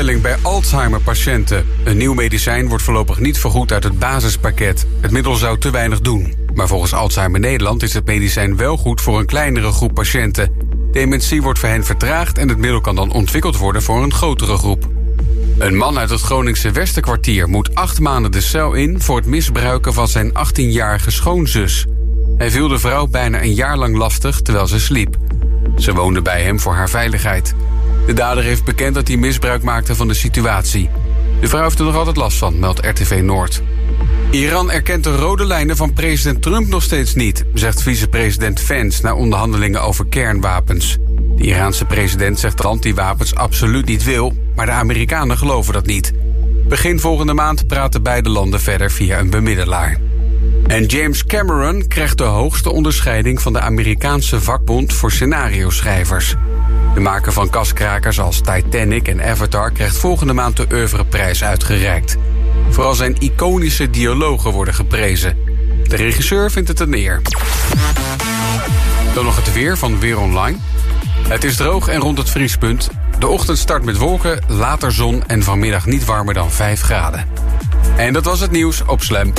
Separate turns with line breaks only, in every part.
Bij Alzheimer-patiënten. Een nieuw medicijn wordt voorlopig niet vergoed uit het basispakket. Het middel zou te weinig doen. Maar volgens Alzheimer Nederland is het medicijn wel goed voor een kleinere groep patiënten. Dementie wordt voor hen vertraagd en het middel kan dan ontwikkeld worden voor een grotere groep. Een man uit het Groningse Westerkwartier moet acht maanden de cel in voor het misbruiken van zijn 18-jarige schoonzus. Hij viel de vrouw bijna een jaar lang lastig terwijl ze sliep. Ze woonde bij hem voor haar veiligheid. De dader heeft bekend dat hij misbruik maakte van de situatie. De vrouw heeft er nog altijd last van, meldt RTV Noord. Iran erkent de rode lijnen van president Trump nog steeds niet, zegt vicepresident Vance na onderhandelingen over kernwapens. De Iraanse president zegt dat hij wapens absoluut niet wil, maar de Amerikanen geloven dat niet. Begin volgende maand praten beide landen verder via een bemiddelaar. En James Cameron krijgt de hoogste onderscheiding van de Amerikaanse vakbond voor scenario-schrijvers. De maker van kaskrakers als Titanic en Avatar krijgt volgende maand de oeuvreprijs uitgereikt. Vooral zijn iconische dialogen worden geprezen. De regisseur vindt het een eer. Dan nog het weer van Weer Online. Het is droog en rond het vriespunt. De ochtend start met wolken, later zon en vanmiddag niet warmer dan 5 graden. En dat was het nieuws op Slam.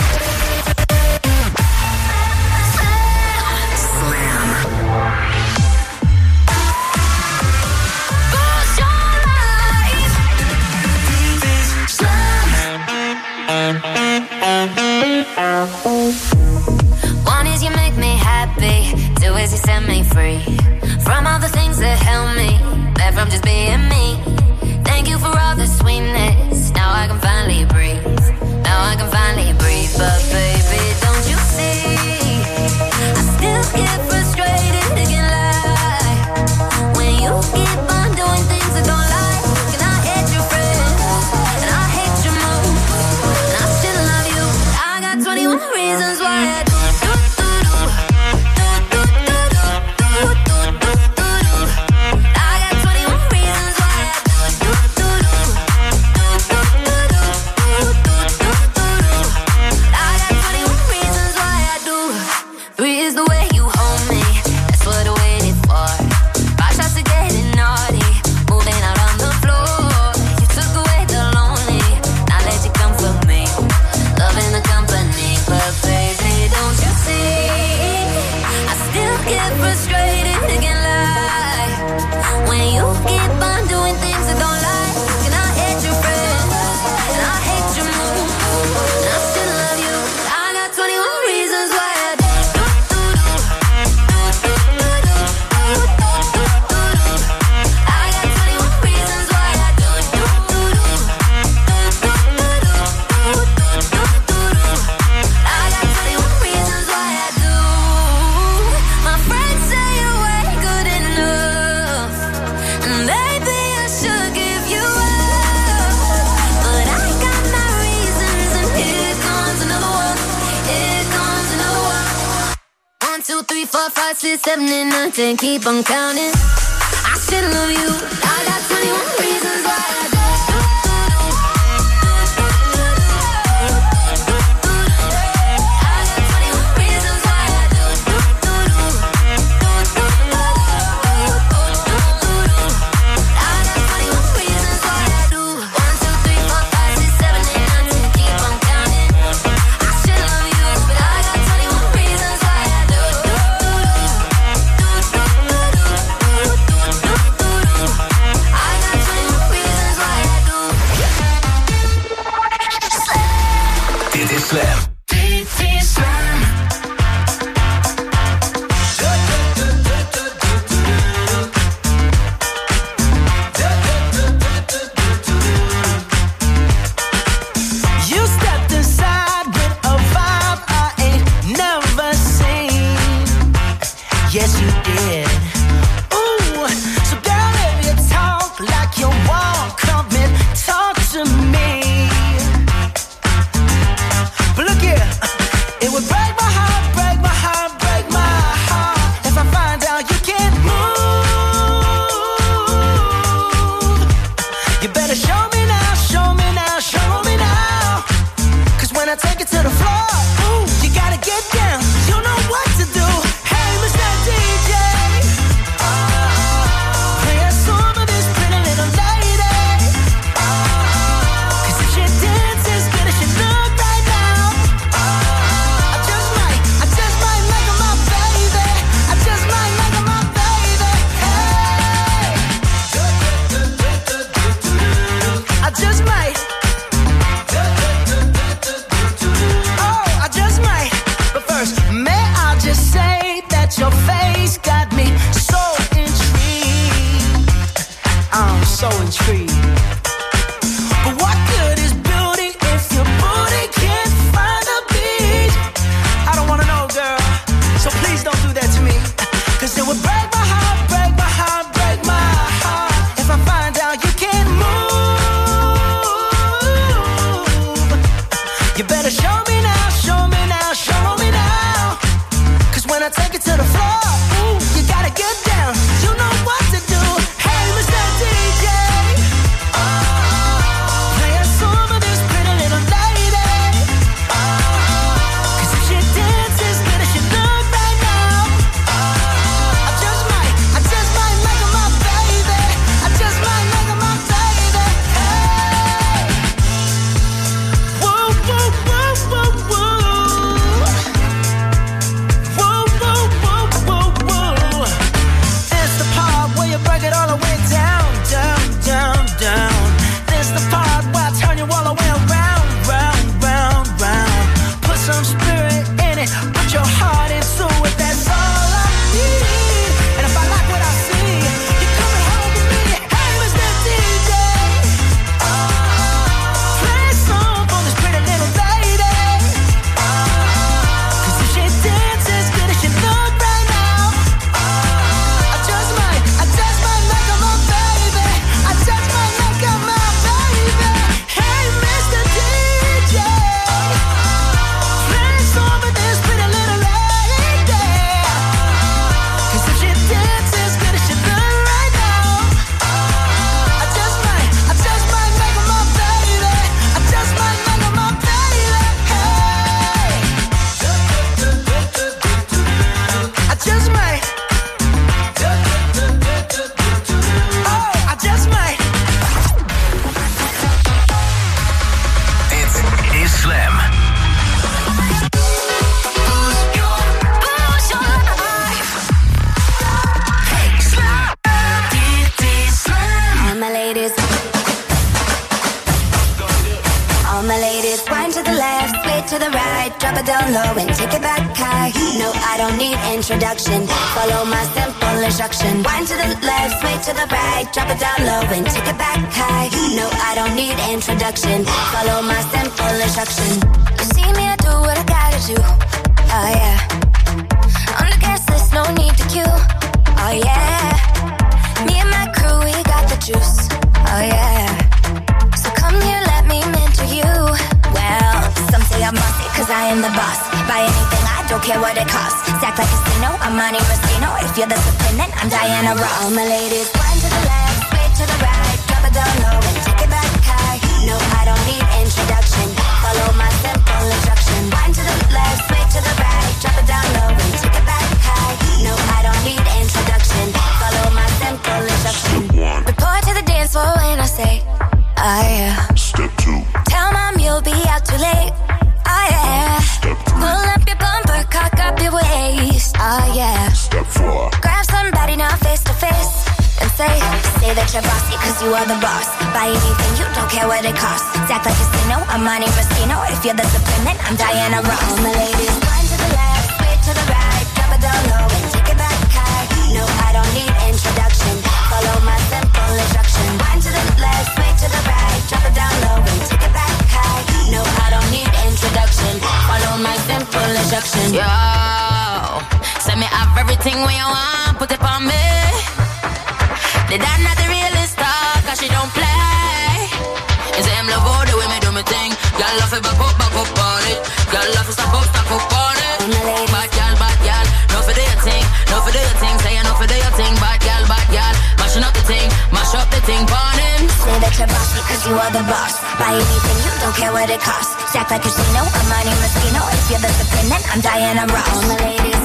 21 79 and keep on counting. I still love you.
it. Put your heart and soul, that's all I need. And if I like what I see.
Follow my simple instruction. You see me, I do what I gotta do. Oh yeah. On the gas, there's no need to queue. Oh yeah. Me and my crew, we got the juice. Oh yeah. So come here, let me mentor you. Well, some say I'm bossy, cause I am the boss. Buy anything, I don't care what it costs. Stack like a casino, I'm money, Rosino. If you're the supreme, then I'm Diana Ross. All my ladies, I'm Monty Moschino. If you're the then I'm Diana Ross. All my ladies
you
are the boss. Buy anything, you don't care what it costs. Stack like casino, I'm Monte Moschino. If you're the supreme, then I'm Diana Ross All my ladies,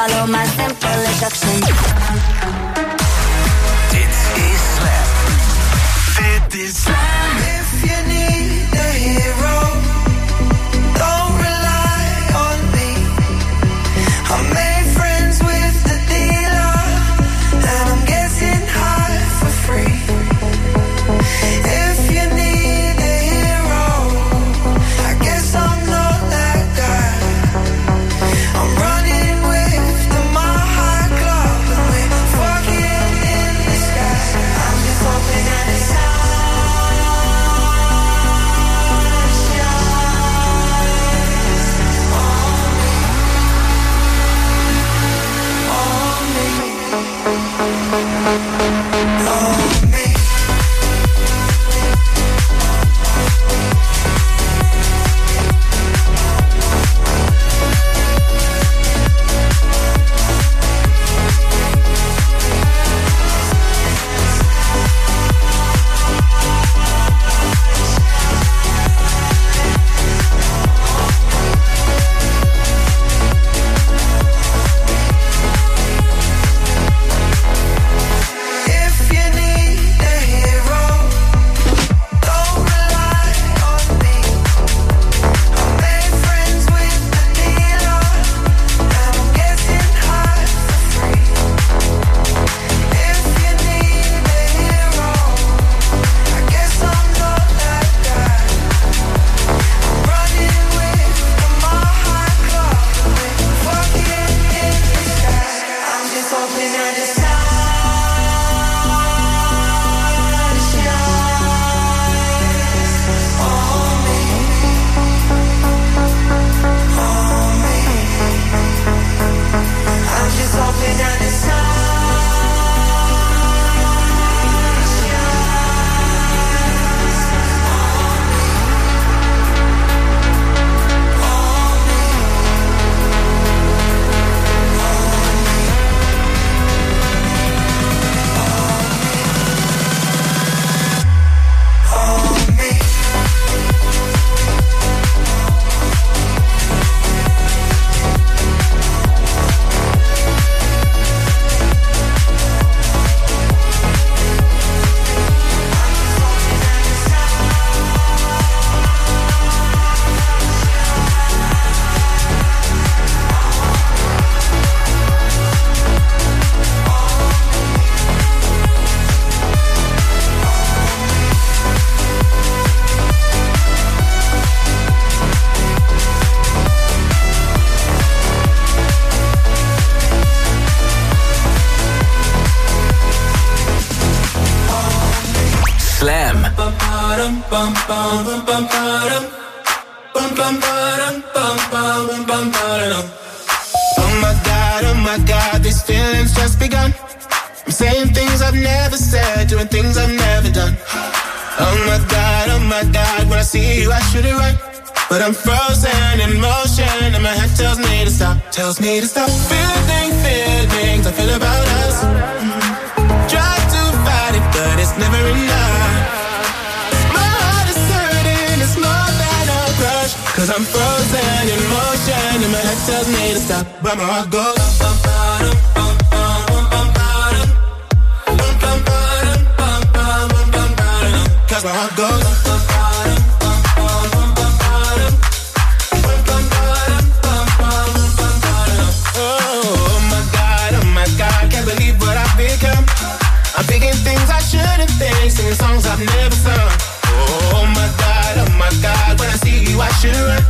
Follow my simple instructions.
Dit is Slam.
Dit is Slam. If you need a hero.
where my heart goes. My. I'm thinking things I shouldn't think, singing songs I've never sung. Oh my god, oh my god, when I see you, I should run.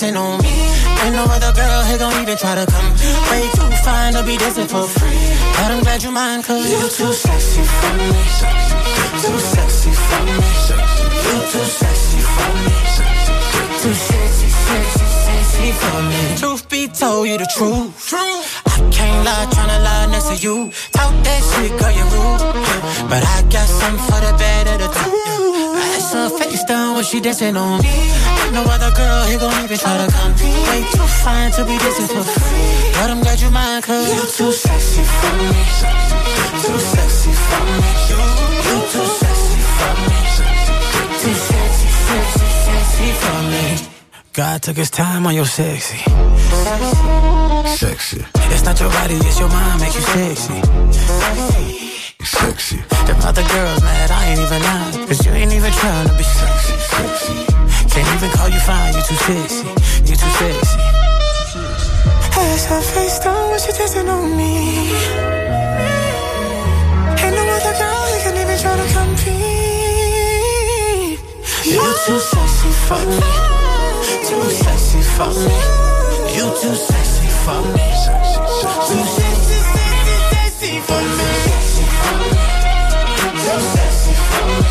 dancing on me. Ain't no other girl here gon' even try to come. Way too fine to be dancing for free. But I'm glad you mind, cause you're too sexy for me. Truth be told, you the truth. True. I can't lie, tryna lie next to you. Talk that shit, girl, you rude. But I got something for the better to do. Yeah. I saw face down when she dancing on me. Ain't no other girl here gon' even try to come. Way too fine to be dancing for free. But I'm glad you mind, cause you too sexy for me. Too sexy for me. You're too sexy for me. Too sexy, sexy, sexy for me. God took his time on your sexy.
Sexy.
It's not your body, it's your mind makes you sexy.
Sexy.
Them other girls mad, I ain't even lying. Cause you ain't even trying to be sexy.
Sexy.
Can't even call you fine, you too sexy. You too sexy. As her face done, when she dancing on me. Ain't no other girl you can even try to compete. You're too sexy for me. Too sexy for me. You too sexy for me. Too sexy, sexy, sexy for me. Too sexy for
me.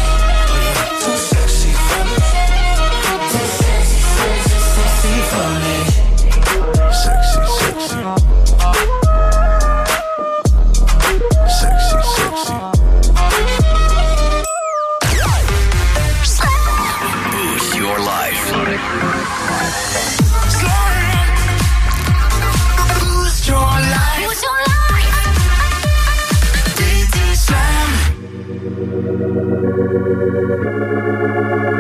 Thank you.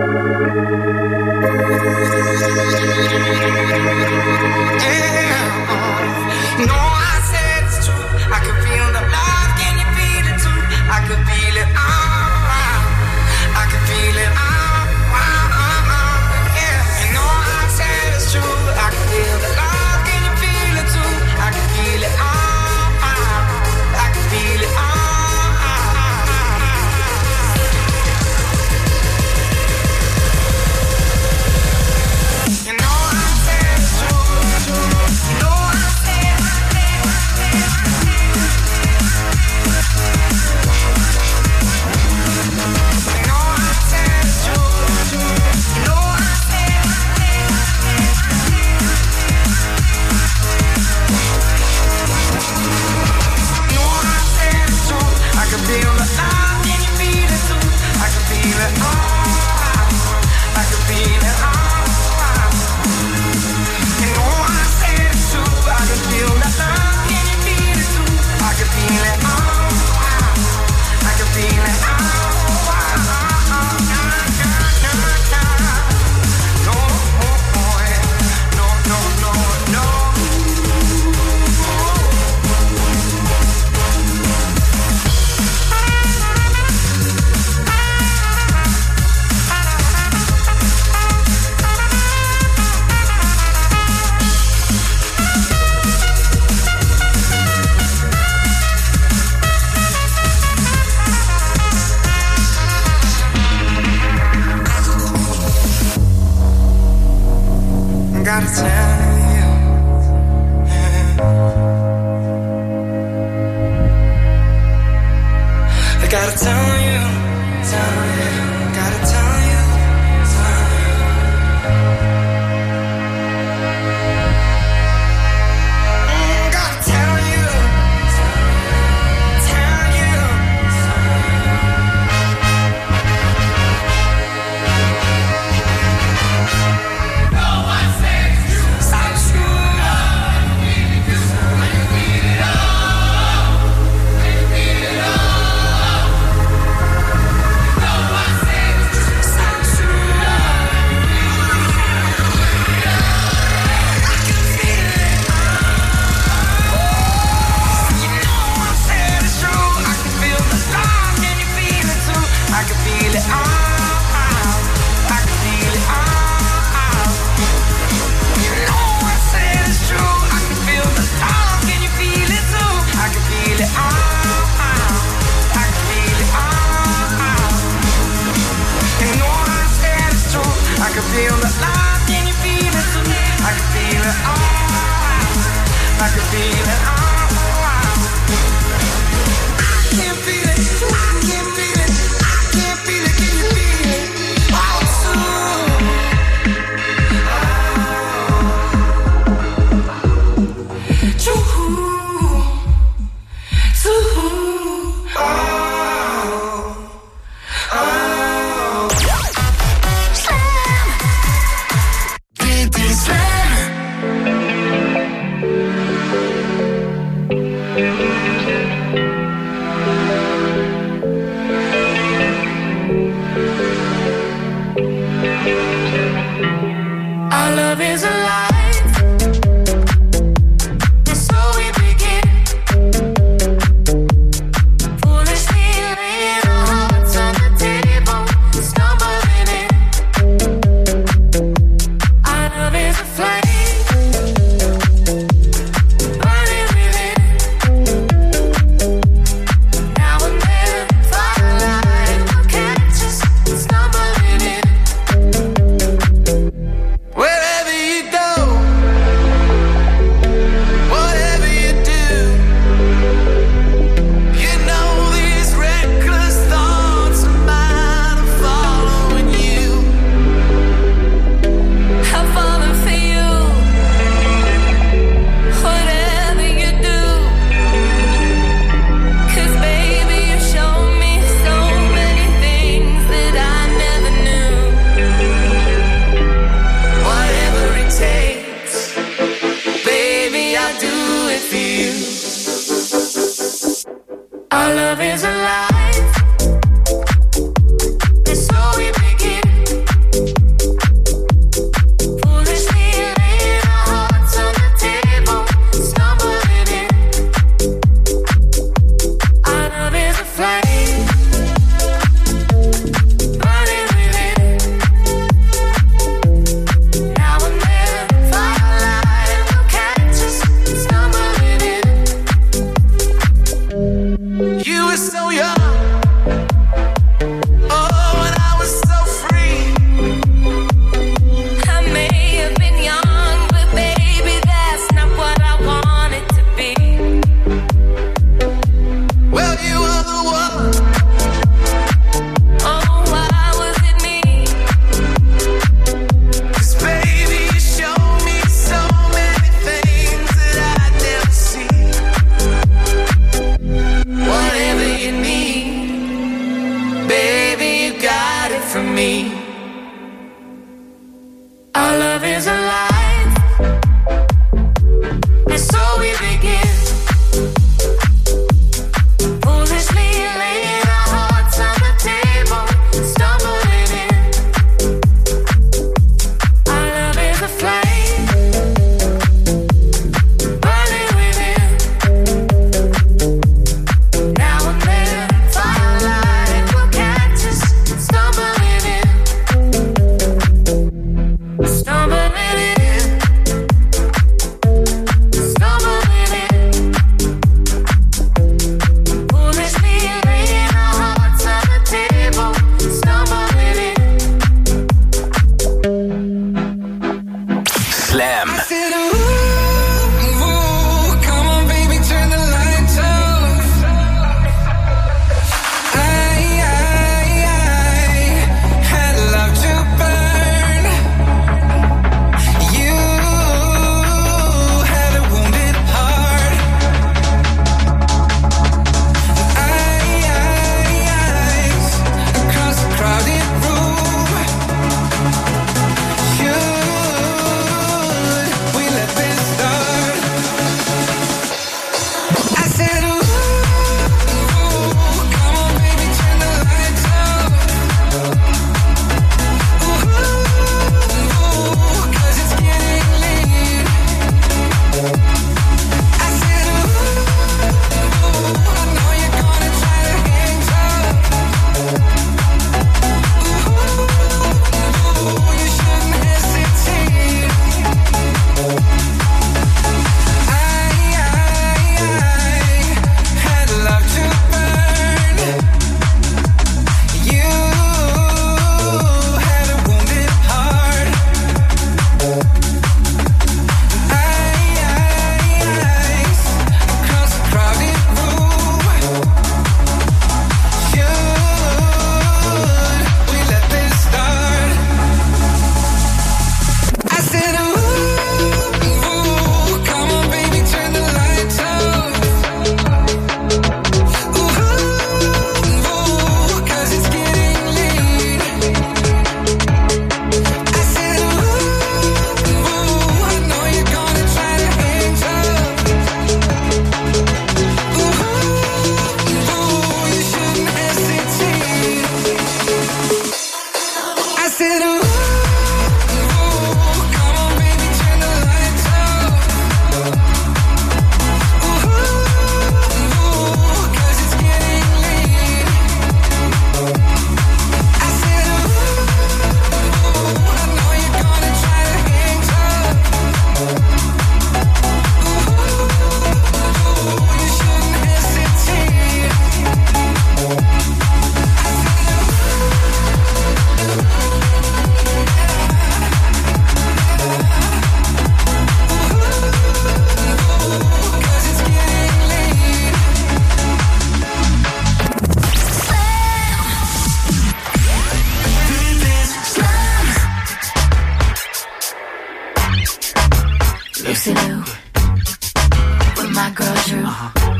Girl Drew,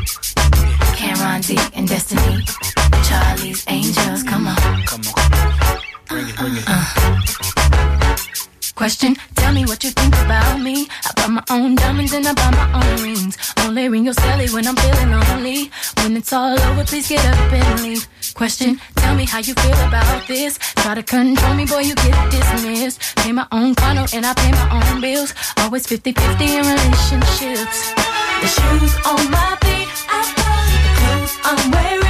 Cameron D and Destiny, Charlie's Angels. Come on,
Come on. Bring it, bring it. Uh. Question, tell me what you think about me. I buy my own diamonds and I buy my own rings. Only ring your celly when I'm feeling lonely. When it's all over, please get up and leave. Question, tell me how you feel about this. Try to control me, boy, you get dismissed. Pay my own condo and I pay my own bills. Always 50 50 in relationships. The shoes on my feet, I buy. The clothes I'm wearing,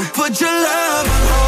Put your love on hold.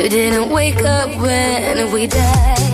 You didn't wake up when we died.